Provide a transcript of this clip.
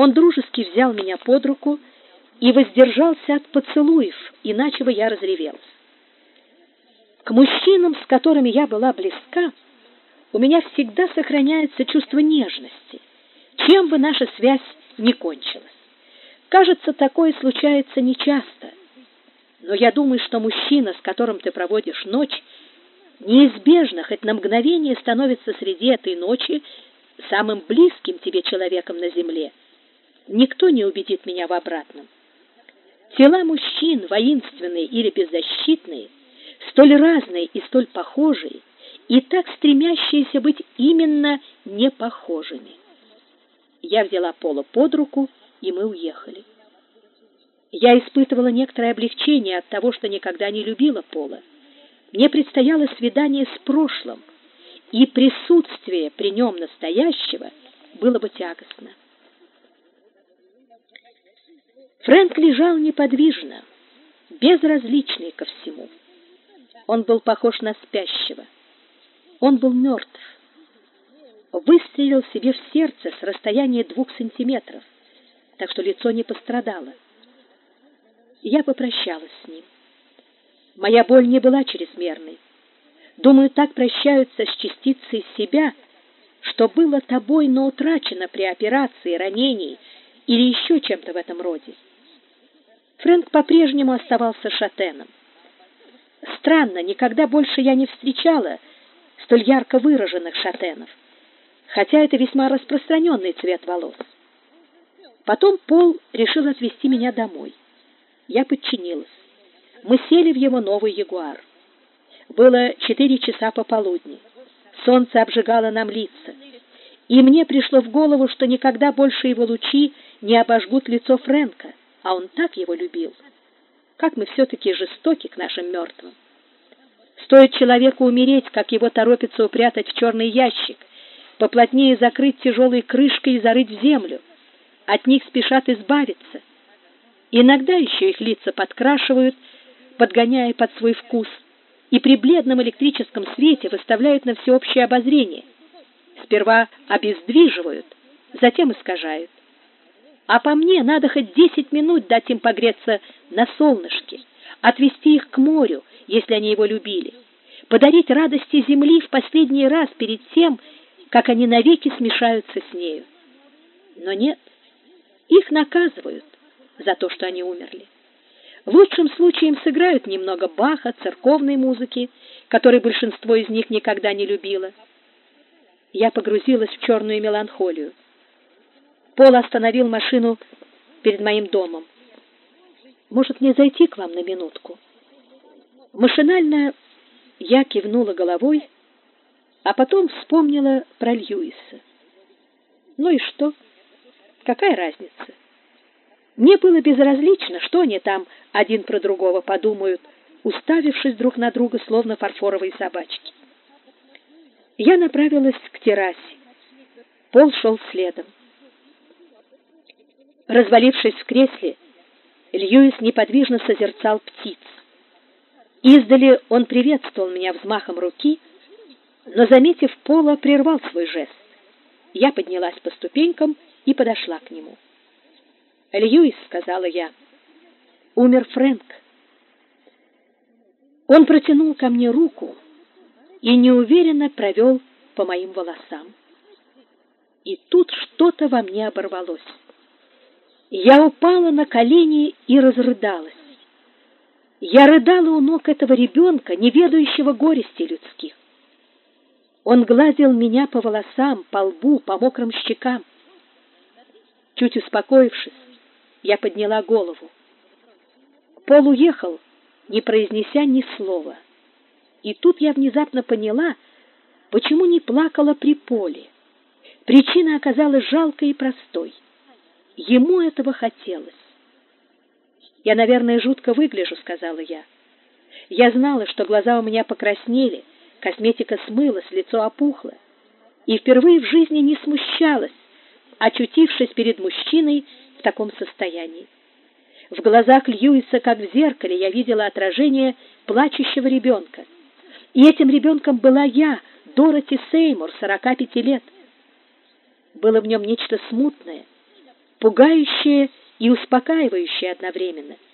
Он дружески взял меня под руку и воздержался от поцелуев, иначе бы я разревелась. К мужчинам, с которыми я была близка, у меня всегда сохраняется чувство нежности, чем бы наша связь ни кончилась. Кажется, такое случается нечасто, но я думаю, что мужчина, с которым ты проводишь ночь, неизбежно хоть на мгновение становится среди этой ночи самым близким тебе человеком на земле. Никто не убедит меня в обратном. Тела мужчин, воинственные или беззащитные, столь разные и столь похожие, и так стремящиеся быть именно непохожими. Я взяла Пола под руку, и мы уехали. Я испытывала некоторое облегчение от того, что никогда не любила Пола. Мне предстояло свидание с прошлым, и присутствие при нем настоящего было бы тягостно. Фрэнк лежал неподвижно, безразличный ко всему. Он был похож на спящего. Он был мертв. Выстрелил себе в сердце с расстояния двух сантиметров, так что лицо не пострадало. Я попрощалась с ним. Моя боль не была чрезмерной. Думаю, так прощаются с частицей себя, что было тобой, но утрачено при операции, ранении или еще чем-то в этом роде. Фрэнк по-прежнему оставался шатеном. Странно, никогда больше я не встречала столь ярко выраженных шатенов, хотя это весьма распространенный цвет волос. Потом Пол решил отвезти меня домой. Я подчинилась. Мы сели в его новый Ягуар. Было четыре часа пополудни. Солнце обжигало нам лица. И мне пришло в голову, что никогда больше его лучи не обожгут лицо Фрэнка, а он так его любил. Как мы все-таки жестоки к нашим мертвым. Стоит человеку умереть, как его торопится упрятать в черный ящик, поплотнее закрыть тяжелой крышкой и зарыть в землю. От них спешат избавиться. Иногда еще их лица подкрашивают, подгоняя под свой вкус, и при бледном электрическом свете выставляют на всеобщее обозрение. Сперва обездвиживают, затем искажают. А по мне надо хоть десять минут дать им погреться на солнышке, отвести их к морю, если они его любили, подарить радости земли в последний раз перед тем, как они навеки смешаются с нею. Но нет, их наказывают за то, что они умерли. В лучшем случае им сыграют немного Баха, церковной музыки, которой большинство из них никогда не любило. Я погрузилась в черную меланхолию. Пол остановил машину перед моим домом. Может, мне зайти к вам на минутку? Машинально я кивнула головой, а потом вспомнила про Льюиса. Ну и что? Какая разница? Мне было безразлично, что они там один про другого подумают, уставившись друг на друга, словно фарфоровые собачки. Я направилась к террасе. Пол шел следом. Развалившись в кресле, Льюис неподвижно созерцал птиц. Издали он приветствовал меня взмахом руки, но, заметив Пола, прервал свой жест. Я поднялась по ступенькам и подошла к нему. «Льюис», — сказала я, — «умер Фрэнк». Он протянул ко мне руку и неуверенно провел по моим волосам. И тут что-то во мне оборвалось. Я упала на колени и разрыдалась. Я рыдала у ног этого ребенка, не ведающего горести людских. Он гладил меня по волосам, по лбу, по мокрым щекам. Чуть успокоившись, я подняла голову. Пол уехал, не произнеся ни слова. И тут я внезапно поняла, почему не плакала при Поле. Причина оказалась жалкой и простой — Ему этого хотелось. «Я, наверное, жутко выгляжу», — сказала я. Я знала, что глаза у меня покраснели, косметика смылась, лицо опухло. И впервые в жизни не смущалась, очутившись перед мужчиной в таком состоянии. В глазах Льюиса, как в зеркале, я видела отражение плачущего ребенка. И этим ребенком была я, Дороти Сеймур, 45 лет. Было в нем нечто смутное, пугающее и успокаивающее одновременно —